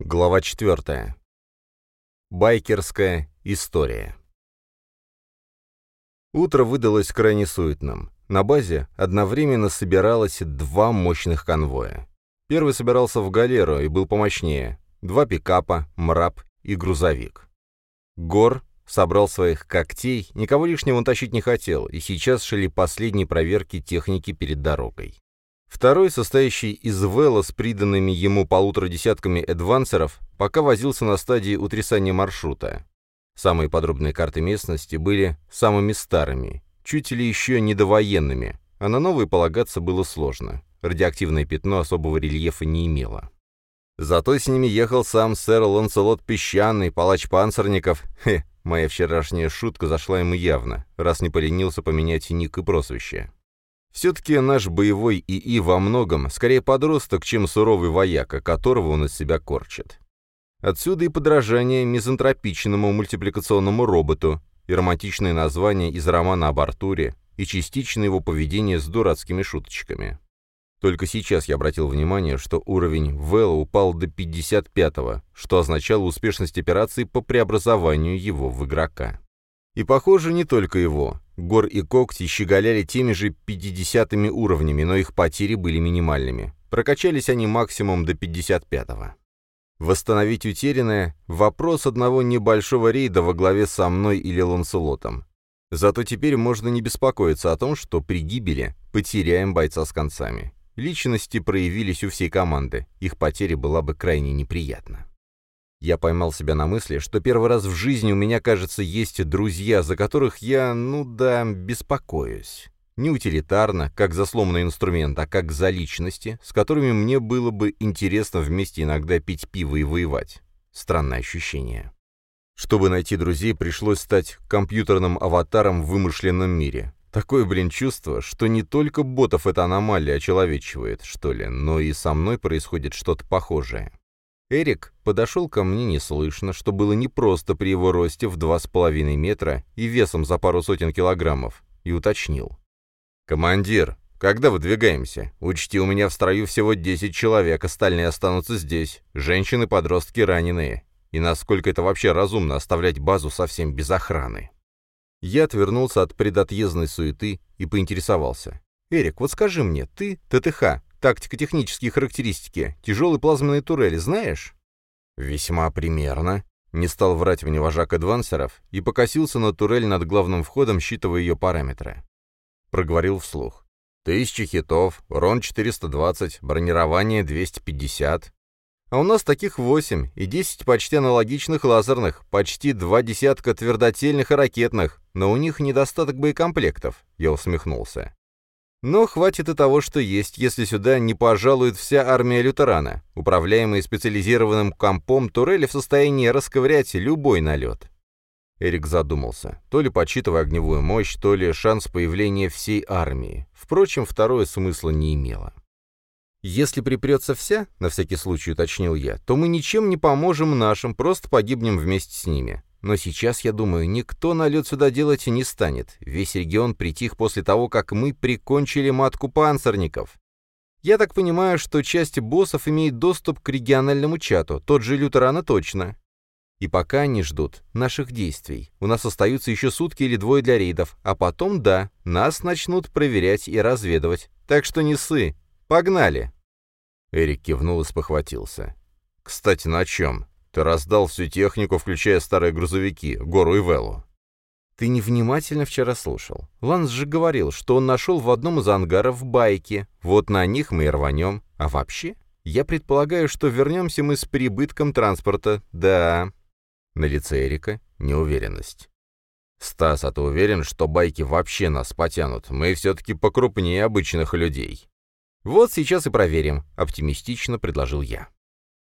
Глава 4. Байкерская история. Утро выдалось крайне суетным. На базе одновременно собиралось два мощных конвоя. Первый собирался в галеру и был помощнее. Два пикапа, мраб и грузовик. Гор собрал своих когтей, никого лишнего он тащить не хотел, и сейчас шли последние проверки техники перед дорогой. Второй, состоящий из Вэлла с приданными ему полутора десятками эдвансеров, пока возился на стадии утрясания маршрута. Самые подробные карты местности были самыми старыми, чуть ли еще недовоенными, а на новые полагаться было сложно. Радиоактивное пятно особого рельефа не имело. Зато с ними ехал сам сэр Ланселот Песчаный, палач панцирников. Хе, моя вчерашняя шутка зашла ему явно, раз не поленился поменять ник и прозвище. Все-таки наш боевой ИИ во многом скорее подросток, чем суровый вояка, которого он из себя корчит. Отсюда и подражание мизантропичному мультипликационному роботу, и романтичное название из романа об Артуре, и частично его поведение с дурацкими шуточками. Только сейчас я обратил внимание, что уровень Вэлла упал до 55-го, что означало успешность операции по преобразованию его в игрока. И, похоже, не только его. Гор и Когти щеголяли теми же 50 уровнями, но их потери были минимальными. Прокачались они максимум до 55-го. Восстановить утерянное – вопрос одного небольшого рейда во главе со мной или Ланселотом. Зато теперь можно не беспокоиться о том, что при гибели потеряем бойца с концами. Личности проявились у всей команды, их потеря была бы крайне неприятна. Я поймал себя на мысли, что первый раз в жизни у меня, кажется, есть друзья, за которых я, ну да, беспокоюсь. Не утилитарно, как за сломанный инструмент, а как за личности, с которыми мне было бы интересно вместе иногда пить пиво и воевать. Странное ощущение. Чтобы найти друзей, пришлось стать компьютерным аватаром в вымышленном мире. Такое, блин, чувство, что не только ботов эта аномалия очеловечивает, что ли, но и со мной происходит что-то похожее. Эрик подошел ко мне неслышно, что было непросто при его росте в два с половиной метра и весом за пару сотен килограммов, и уточнил. «Командир, когда выдвигаемся? Учти, у меня в строю всего 10 человек, остальные останутся здесь. Женщины, подростки, раненые. И насколько это вообще разумно оставлять базу совсем без охраны?» Я отвернулся от предотъездной суеты и поинтересовался. «Эрик, вот скажи мне, ты ТТХ, Тактико-технические характеристики. Тяжелые плазменные турели знаешь?» «Весьма примерно», — не стал врать мне вожак адвансеров и покосился на турель над главным входом, считывая ее параметры. Проговорил вслух. «Тысяча хитов, урон 420, бронирование 250. А у нас таких восемь и десять почти аналогичных лазерных, почти два десятка твердотельных и ракетных, но у них недостаток боекомплектов», — я усмехнулся. Но хватит и того, что есть, если сюда не пожалует вся армия лютерана. Управляемые специализированным компом турели в состоянии расковырять любой налет. Эрик задумался, то ли подсчитывая огневую мощь, то ли шанс появления всей армии. Впрочем, второе смысла не имело. «Если припрется вся, — на всякий случай уточнил я, — то мы ничем не поможем нашим, просто погибнем вместе с ними. Но сейчас, я думаю, никто налет сюда делать не станет. Весь регион притих после того, как мы прикончили матку панцирников. Я так понимаю, что часть боссов имеет доступ к региональному чату, тот же Лютерана точно. И пока они ждут наших действий. У нас остаются еще сутки или двое для рейдов, а потом, да, нас начнут проверять и разведывать. Так что не сы. Погнали!» Эрик кивнул и спохватился. «Кстати, на чем? Ты раздал всю технику, включая старые грузовики, Гору и Велу. Ты невнимательно вчера слушал. Ланс же говорил, что он нашел в одном из ангаров байки. Вот на них мы и рванем. А вообще, я предполагаю, что вернемся мы с прибытком транспорта. Да. На лице Эрика неуверенность. «Стас, а ты уверен, что байки вообще нас потянут? Мы все-таки покрупнее обычных людей». «Вот сейчас и проверим», — оптимистично предложил я.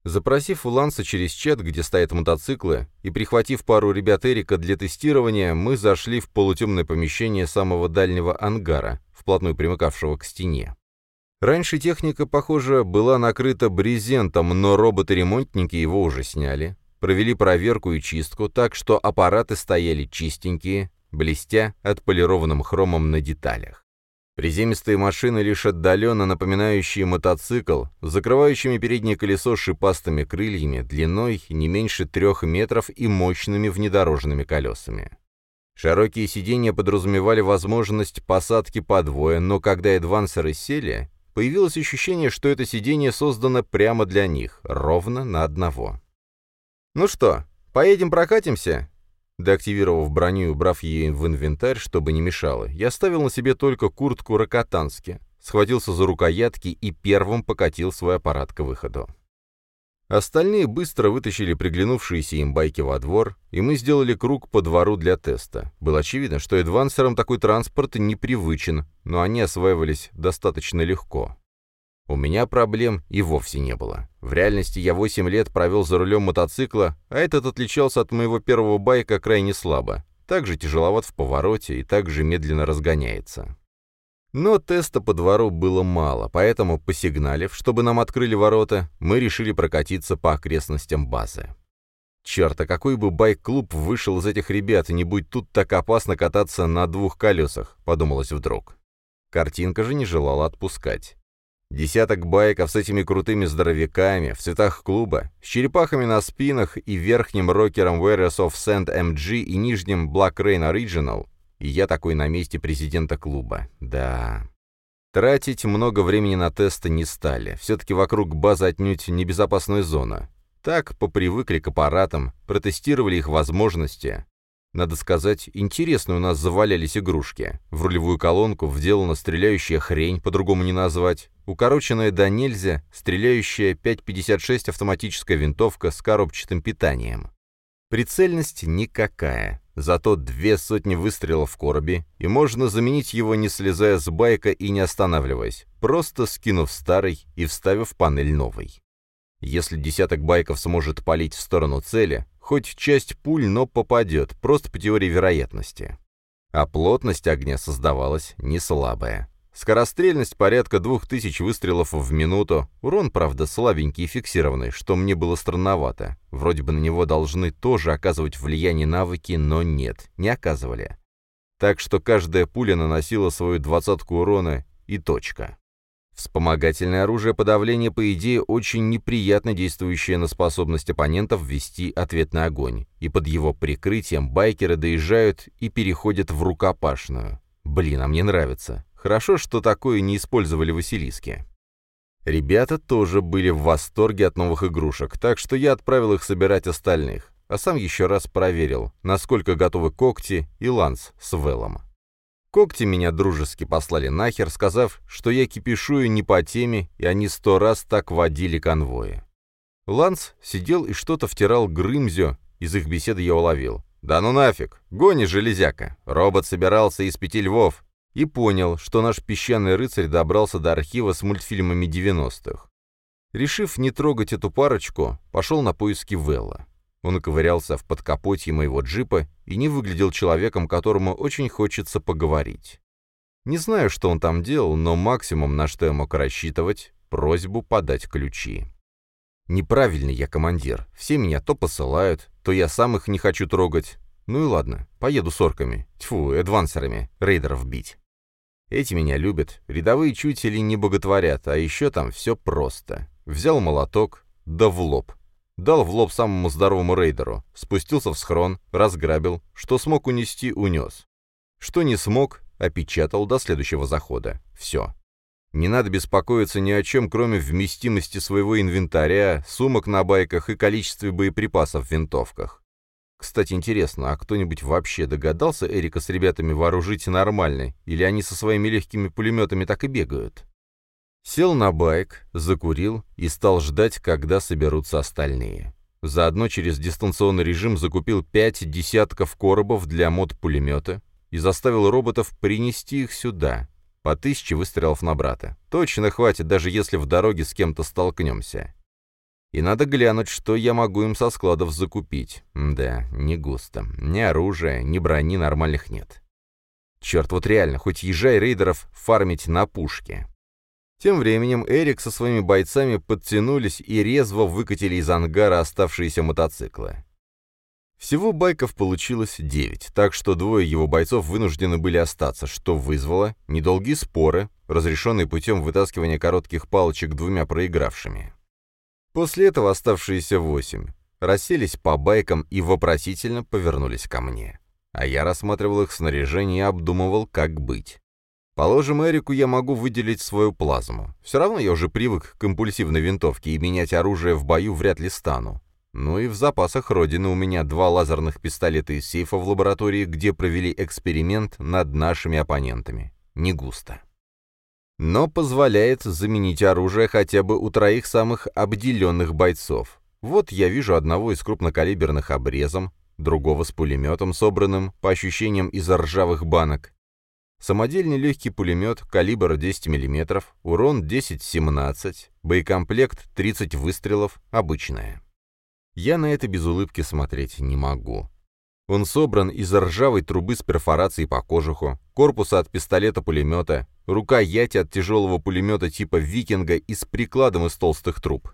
Запросив у Ланса через чат, где стоят мотоциклы, и прихватив пару ребят Эрика для тестирования, мы зашли в полутемное помещение самого дальнего ангара, вплотную примыкавшего к стене. Раньше техника, похоже, была накрыта брезентом, но роботы-ремонтники его уже сняли, провели проверку и чистку, так что аппараты стояли чистенькие, блестя отполированным хромом на деталях. Приземистые машины, лишь отдаленно напоминающие мотоцикл, закрывающими переднее колесо шипастыми крыльями, длиной не меньше трех метров и мощными внедорожными колесами. Широкие сиденья подразумевали возможность посадки по двое, но когда эдвансеры сели, появилось ощущение, что это сиденье создано прямо для них, ровно на одного. «Ну что, поедем прокатимся?» Деактивировав броню и убрав ее в инвентарь, чтобы не мешало, я ставил на себе только куртку Рокотански, схватился за рукоятки и первым покатил свой аппарат к выходу. Остальные быстро вытащили приглянувшиеся им байки во двор, и мы сделали круг по двору для теста. Было очевидно, что эдвансерам такой транспорт непривычен, но они осваивались достаточно легко. У меня проблем и вовсе не было. В реальности я 8 лет провел за рулем мотоцикла, а этот отличался от моего первого байка крайне слабо. Также тяжеловат в повороте и также медленно разгоняется. Но теста по двору было мало, поэтому, посигналив, чтобы нам открыли ворота, мы решили прокатиться по окрестностям базы. Черт, а какой бы байк-клуб вышел из этих ребят, не будь тут так опасно кататься на двух колесах, подумалось вдруг. Картинка же не желала отпускать. Десяток байков с этими крутыми здоровяками, в цветах клуба, с черепахами на спинах и верхним рокером Warriors of Sand MG и нижним Black Rain Original, и я такой на месте президента клуба. Да. Тратить много времени на тесты не стали. Все-таки вокруг базы отнюдь небезопасная зона. Так попривыкли к аппаратам, протестировали их возможности. Надо сказать, интересно у нас завалялись игрушки. В рулевую колонку вделана стреляющая хрень, по-другому не назвать. Укороченная до нельзя, стреляющая 5.56 автоматическая винтовка с коробчатым питанием. Прицельность никакая, зато две сотни выстрелов в коробе, и можно заменить его, не слезая с байка и не останавливаясь, просто скинув старый и вставив панель новой. Если десяток байков сможет палить в сторону цели, хоть часть пуль, но попадет, просто по теории вероятности. А плотность огня создавалась не слабая. Скорострельность порядка двух тысяч выстрелов в минуту, урон, правда, слабенький и фиксированный, что мне было странновато. Вроде бы на него должны тоже оказывать влияние навыки, но нет, не оказывали. Так что каждая пуля наносила свою двадцатку урона и точка. Вспомогательное оружие подавления, по идее, очень неприятно действующее на способность оппонентов вести ответный огонь, и под его прикрытием байкеры доезжают и переходят в рукопашную. Блин, а мне нравится. Хорошо, что такое не использовали Василиски. Ребята тоже были в восторге от новых игрушек, так что я отправил их собирать остальных, а сам еще раз проверил, насколько готовы когти и ланс с Велом. Когти меня дружески послали нахер, сказав, что я кипишую не по теме, и они сто раз так водили конвои. Ланс сидел и что-то втирал Грымзю, из их беседы я уловил. «Да ну нафиг! Гони, железяка! Робот собирался из пяти львов!» И понял, что наш песчаный рыцарь добрался до архива с мультфильмами 90-х. Решив не трогать эту парочку, пошел на поиски Велла. Он ковырялся в подкапотье моего джипа и не выглядел человеком, которому очень хочется поговорить. Не знаю, что он там делал, но максимум, на что я мог рассчитывать, просьбу подать ключи. Неправильный я командир. Все меня то посылают, то я сам их не хочу трогать. Ну и ладно, поеду с орками, тьфу, эдвансерами, рейдеров бить. Эти меня любят, рядовые чутели не боготворят, а еще там все просто. Взял молоток, да в лоб. Дал в лоб самому здоровому рейдеру, спустился в схрон, разграбил, что смог унести, унес. Что не смог, опечатал до следующего захода. Все. Не надо беспокоиться ни о чем, кроме вместимости своего инвентаря, сумок на байках и количестве боеприпасов в винтовках. Кстати, интересно, а кто-нибудь вообще догадался Эрика с ребятами вооружить нормально, или они со своими легкими пулеметами так и бегают? Сел на байк, закурил и стал ждать, когда соберутся остальные. Заодно через дистанционный режим закупил пять десятков коробов для мод-пулемета и заставил роботов принести их сюда. По тысяче выстрелов на брата. Точно хватит, даже если в дороге с кем-то столкнемся. И надо глянуть, что я могу им со складов закупить. Да, не густо. Ни оружия, ни брони нормальных нет. Черт, вот реально, хоть езжай рейдеров фармить на пушке. Тем временем Эрик со своими бойцами подтянулись и резво выкатили из ангара оставшиеся мотоциклы. Всего байков получилось девять, так что двое его бойцов вынуждены были остаться, что вызвало недолгие споры, разрешенные путем вытаскивания коротких палочек двумя проигравшими. После этого оставшиеся восемь расселись по байкам и вопросительно повернулись ко мне. А я рассматривал их снаряжение и обдумывал, как быть. Положим, Эрику я могу выделить свою плазму. Все равно я уже привык к импульсивной винтовке, и менять оружие в бою вряд ли стану. Ну и в запасах Родины у меня два лазерных пистолета из сейфа в лаборатории, где провели эксперимент над нашими оппонентами. Не густо. Но позволяет заменить оружие хотя бы у троих самых обделенных бойцов. Вот я вижу одного из крупнокалиберных обрезом, другого с пулеметом, собранным, по ощущениям, из ржавых банок, Самодельный легкий пулемет, калибр 10 мм, урон 10-17, боекомплект 30 выстрелов, обычная. Я на это без улыбки смотреть не могу. Он собран из ржавой трубы с перфорацией по кожуху, корпуса от пистолета-пулемета, рукояти от тяжелого пулемета типа «Викинга» и с прикладом из толстых труб.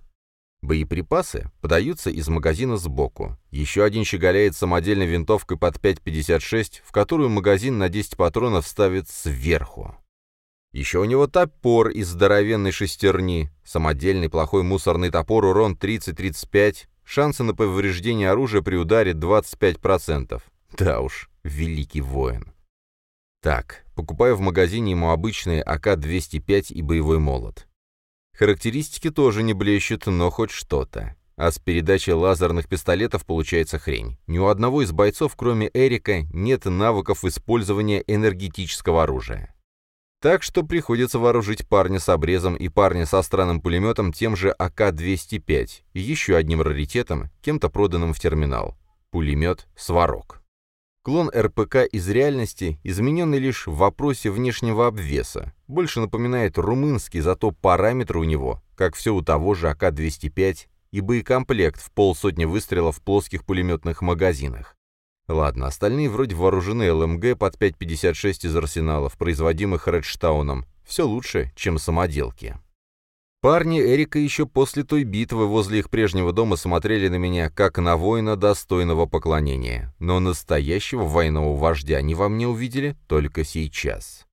Боеприпасы подаются из магазина сбоку. Еще один щеголяет самодельной винтовкой под 5,56, в которую магазин на 10 патронов ставит сверху. Еще у него топор из здоровенной шестерни, самодельный плохой мусорный топор, урон 30-35, шансы на повреждение оружия при ударе 25%. Да уж, великий воин. Так, покупаю в магазине ему обычные АК-205 и боевой молот. Характеристики тоже не блещут, но хоть что-то. А с передачей лазерных пистолетов получается хрень. Ни у одного из бойцов, кроме Эрика, нет навыков использования энергетического оружия. Так что приходится вооружить парня с обрезом и парня со странным пулеметом тем же АК-205 и еще одним раритетом, кем-то проданным в терминал. Пулемет «Сварог». Клон РПК из реальности, измененный лишь в вопросе внешнего обвеса, больше напоминает румынский, зато параметры у него, как все у того же АК-205, и боекомплект в полсотни выстрелов в плоских пулеметных магазинах. Ладно, остальные вроде вооружены ЛМГ под 5,56 из арсеналов, производимых Редштауном. Все лучше, чем самоделки. Парни Эрика еще после той битвы возле их прежнего дома смотрели на меня, как на воина достойного поклонения. Но настоящего военного вождя они во мне увидели только сейчас.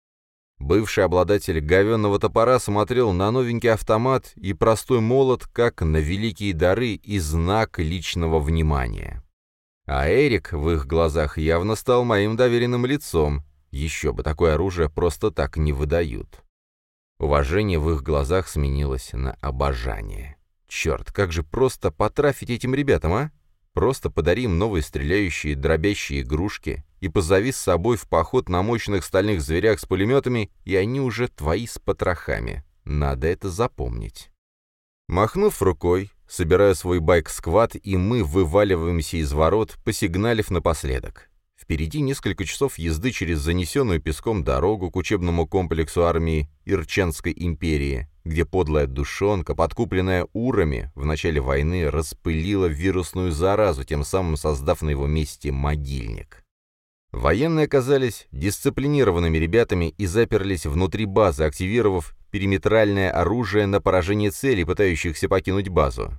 Бывший обладатель говенного топора смотрел на новенький автомат и простой молот, как на великие дары и знак личного внимания. А Эрик в их глазах явно стал моим доверенным лицом. Еще бы такое оружие просто так не выдают. Уважение в их глазах сменилось на обожание. Черт, как же просто потрафить этим ребятам, а? Просто подари им новые стреляющие, дробящие игрушки и позови с собой в поход на мощных стальных зверях с пулеметами, и они уже твои с потрохами. Надо это запомнить. Махнув рукой, собираю свой байк-сквад, и мы вываливаемся из ворот, посигналив напоследок. Впереди несколько часов езды через занесенную песком дорогу к учебному комплексу армии Ирченской империи, где подлая душонка, подкупленная урами, в начале войны распылила вирусную заразу, тем самым создав на его месте могильник. Военные оказались дисциплинированными ребятами и заперлись внутри базы, активировав периметральное оружие на поражение целей, пытающихся покинуть базу.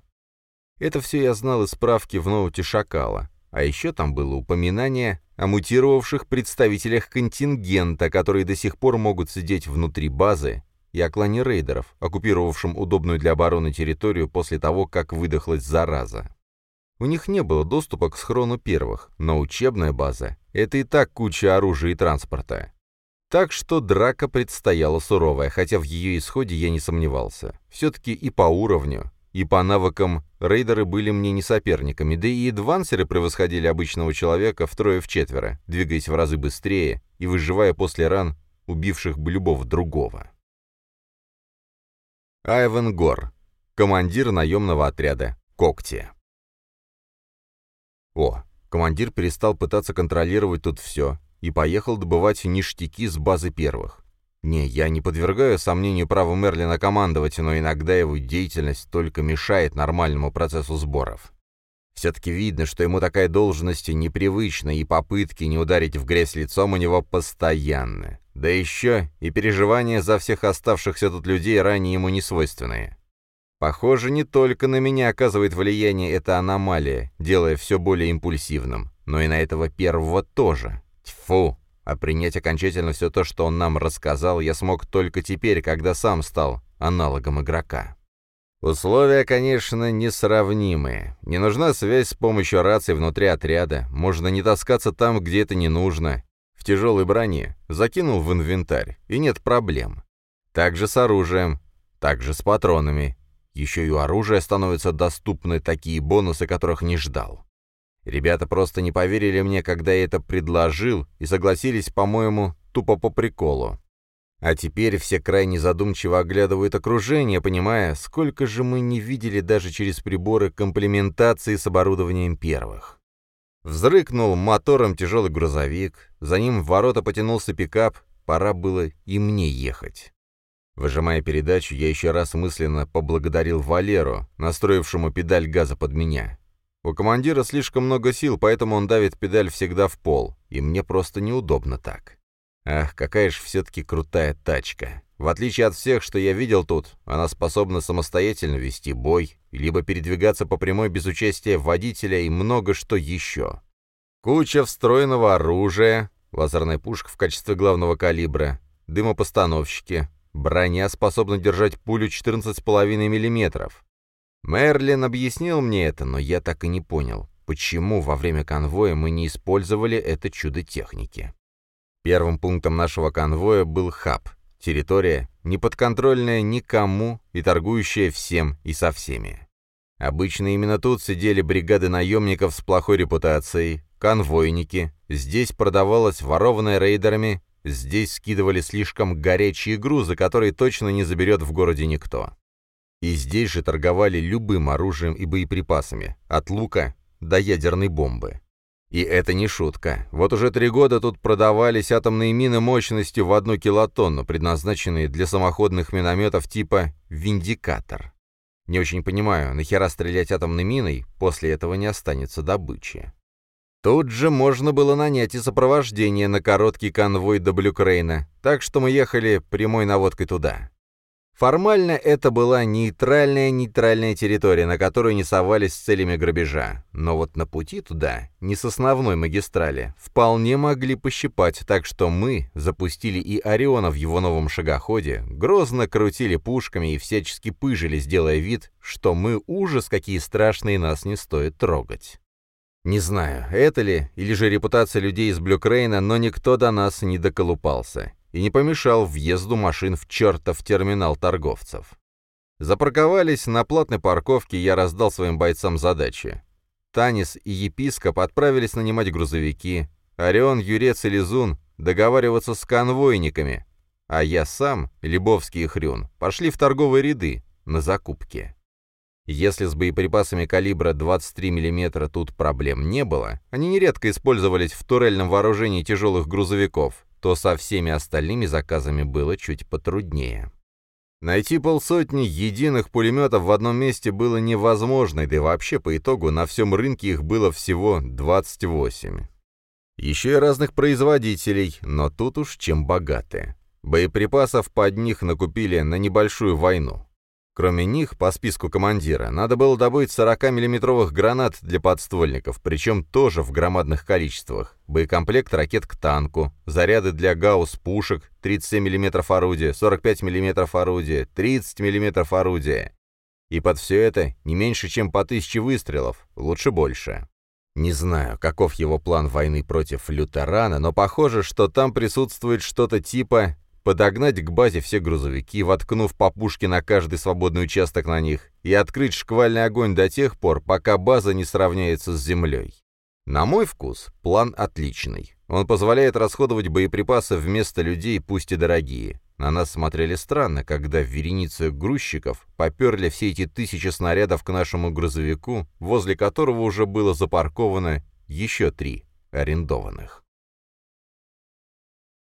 Это все я знал из справки в ноуте «Шакала». А еще там было упоминание о мутировавших представителях контингента, которые до сих пор могут сидеть внутри базы, и о клане рейдеров, оккупировавшем удобную для обороны территорию после того, как выдохлась зараза. У них не было доступа к схрону первых, но учебная база — это и так куча оружия и транспорта. Так что драка предстояла суровая, хотя в ее исходе я не сомневался. Все-таки и по уровню, и по навыкам рейдеры были мне не соперниками, да и адвансеры превосходили обычного человека втрое-вчетверо, двигаясь в разы быстрее и выживая после ран, убивших бы любого другого. Айвен Гор, командир наемного отряда «Когти». О, командир перестал пытаться контролировать тут все и поехал добывать ништяки с базы первых. Не, я не подвергаю сомнению право Мерлина командовать, но иногда его деятельность только мешает нормальному процессу сборов. Все-таки видно, что ему такая должность непривычна, и попытки не ударить в грязь лицом у него постоянны. Да еще и переживания за всех оставшихся тут людей ранее ему не свойственные. Похоже, не только на меня оказывает влияние эта аномалия, делая все более импульсивным, но и на этого первого тоже. Тьфу! А принять окончательно все то, что он нам рассказал, я смог только теперь, когда сам стал аналогом игрока. Условия, конечно, несравнимые. Не нужна связь с помощью рации внутри отряда, можно не таскаться там, где это не нужно. В тяжелой броне закинул в инвентарь, и нет проблем. Также с оружием, также с патронами. Еще и у оружия становятся доступны такие бонусы, которых не ждал. Ребята просто не поверили мне, когда я это предложил, и согласились, по-моему, тупо по приколу. А теперь все крайне задумчиво оглядывают окружение, понимая, сколько же мы не видели даже через приборы комплементации с оборудованием первых. Взрыкнул мотором тяжелый грузовик, за ним в ворота потянулся пикап, пора было и мне ехать. Выжимая передачу, я еще раз мысленно поблагодарил Валеру, настроившему педаль газа под меня. У командира слишком много сил, поэтому он давит педаль всегда в пол, и мне просто неудобно так. Ах, какая же все-таки крутая тачка. В отличие от всех, что я видел тут, она способна самостоятельно вести бой, либо передвигаться по прямой без участия водителя и много что еще. Куча встроенного оружия, лазерная пушка в качестве главного калибра, дымопостановщики, Броня способна держать пулю 14,5 мм. Мерлин объяснил мне это, но я так и не понял, почему во время конвоя мы не использовали это чудо техники. Первым пунктом нашего конвоя был хаб, территория, неподконтрольная никому и торгующая всем и со всеми. Обычно именно тут сидели бригады наемников с плохой репутацией, конвойники, здесь продавалось ворованное рейдерами Здесь скидывали слишком горячие грузы, которые точно не заберет в городе никто. И здесь же торговали любым оружием и боеприпасами, от лука до ядерной бомбы. И это не шутка. Вот уже три года тут продавались атомные мины мощностью в одну килотонну, предназначенные для самоходных минометов типа «Виндикатор». Не очень понимаю, нахера стрелять атомной миной, после этого не останется добычи. Тут же можно было нанять и сопровождение на короткий конвой до Блюкрейна, так что мы ехали прямой наводкой туда. Формально это была нейтральная-нейтральная территория, на которую не совались с целями грабежа. Но вот на пути туда, не с основной магистрали, вполне могли пощипать, так что мы запустили и Ориона в его новом шагоходе, грозно крутили пушками и всячески пыжили, сделая вид, что мы ужас, какие страшные нас не стоит трогать. Не знаю, это ли, или же репутация людей из Блюкрейна, но никто до нас не доколупался и не помешал въезду машин в чертов терминал торговцев. Запарковались на платной парковке, я раздал своим бойцам задачи. Танис и епископ отправились нанимать грузовики, Орион, Юрец и Лизун договариваться с конвойниками, а я сам, Лебовский и Хрюн, пошли в торговые ряды на закупки. Если с боеприпасами калибра 23 мм тут проблем не было, они нередко использовались в турельном вооружении тяжелых грузовиков, то со всеми остальными заказами было чуть потруднее. Найти полсотни единых пулеметов в одном месте было невозможно, да и вообще по итогу на всем рынке их было всего 28. Еще и разных производителей, но тут уж чем богаты. Боеприпасов под них накупили на небольшую войну. Кроме них, по списку командира, надо было добыть 40-миллиметровых гранат для подствольников, причем тоже в громадных количествах, боекомплект ракет к танку, заряды для гаусс-пушек, 37 мм орудия, 45 мм орудия, 30 мм орудия. И под все это не меньше, чем по тысяче выстрелов, лучше больше. Не знаю, каков его план войны против лютерана, но похоже, что там присутствует что-то типа подогнать к базе все грузовики, воткнув по пушке на каждый свободный участок на них, и открыть шквальный огонь до тех пор, пока база не сравняется с землей. На мой вкус, план отличный. Он позволяет расходовать боеприпасы вместо людей, пусть и дорогие. На нас смотрели странно, когда в веренице грузчиков поперли все эти тысячи снарядов к нашему грузовику, возле которого уже было запарковано еще три арендованных.